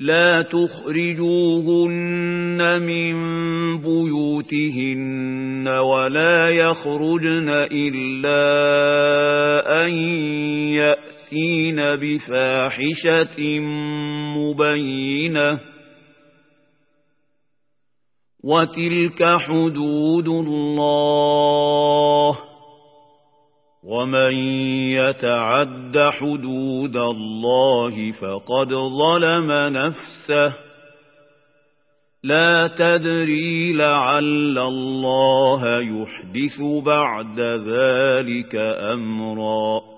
لا تخرجوهن من بيوتهن ولا يخرجن إلا أن يأتين بفاحشة مبينة. وتلك حدود الله. ومن يتعد حدود الله فقد ظلم نفسه. لا تدري لعل الله يحدث بعد ذلك أمرا.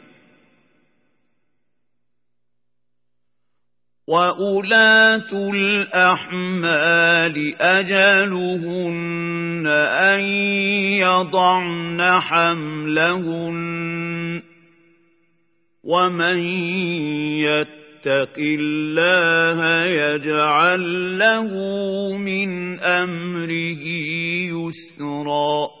وأولاة الأحمال أجلهن أن يضعن حملهن ومن يتق الله يجعل له من أمره يسرا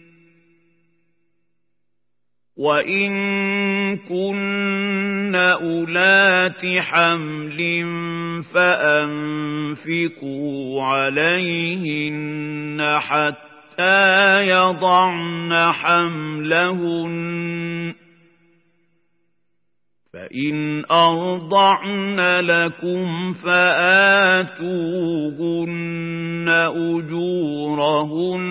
وإن كن أولات حمل فأنفقوا عليهن حتى يضعن حملهن فإن أرضعن لكم فآتوهن أجورهن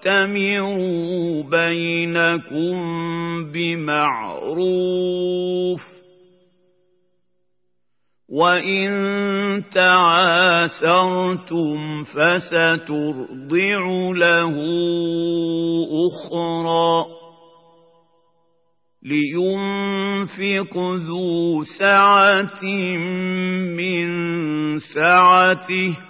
وَأْتَمِرُوا بَيْنَكُم بِمَعْرُوفٍ وإن تعاسرتم فسترضع له أخرى لينفق ذو سعة من سعته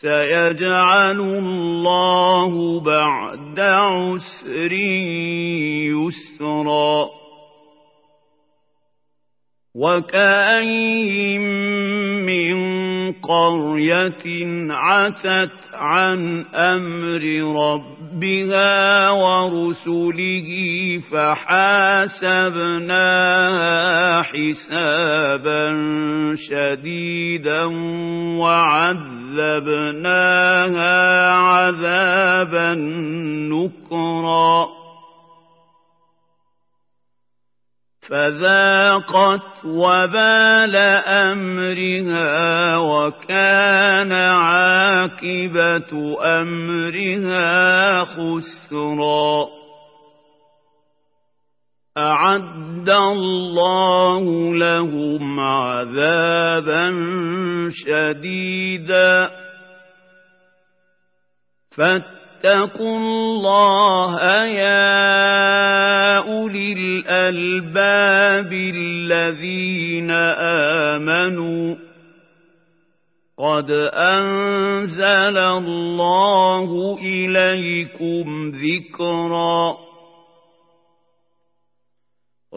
سيجعل الله بعد عسر يسرا. وكأين من قرية عتت عن أمر ربها ورسله فحاسبناها حسابا شديدا وعذبناها عذابا نكرا. فذاقت وبال أمرها وكان عاقبة أمرها خسرا. أعد الله لهم عذابا شديدا. فاتقوا الله يا أولي الألباب الذين آمنوا قد أنزل الله إليكم ذكرًا